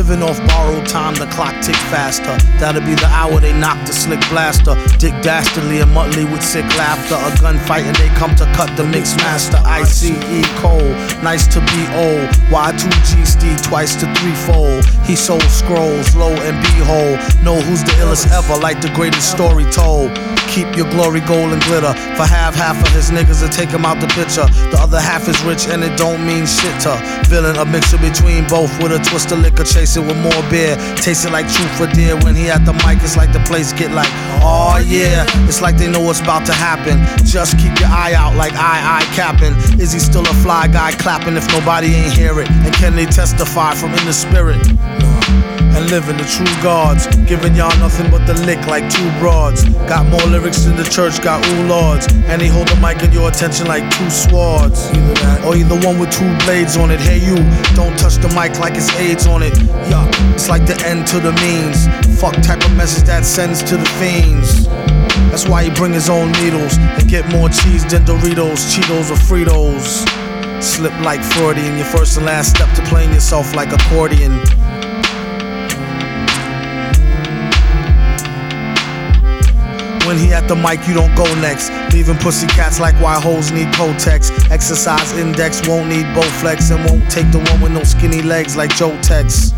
Living off borrowed time, the clock tick faster. That'll be the hour they knock the slick blaster. Dick Dastardly and Muttley with sick laughter. A gunfight and they come to cut the mix master. ICE Cole, nice to be old. Y2G Steve twice to threefold. He sold scrolls, low and behold. Know who's the illest ever, like the greatest story told. Keep your glory gold and glitter. For half, half of his niggas to take him out the picture. The other half is rich and it don't mean shit to. Villain, a mixture between both with a twist of liquor, chasing with more beer. Tasting like truth for dear. When he at the mic, it's like the place get like, oh yeah. It's like they know what's about to happen. Just keep your eye out like I, I capping. Is he still a fly guy clapping if nobody ain't hear it? And can they testify from in the spirit? And living the true gods. Giving y'all nothing but the lick like two broads. Got more lyrics in the church got ooh lords. And they hold the mic in your attention like two swords. Either that or either one with two blades on it. Hey you, don't touch the mic like it's AIDS on it. Yeah, it's like the end to the means. Fuck type of message that sends to the fiends. That's why he bring his own needles and get more cheese than Doritos, Cheetos, or Fritos. Slip like Freudian, your first and last step to playing yourself like accordion. When he at the mic, you don't go next. Leaving pussy cats like why hoes need Kotex. Exercise index won't need Bowflex and won't take the one with no skinny legs like Joe Tex.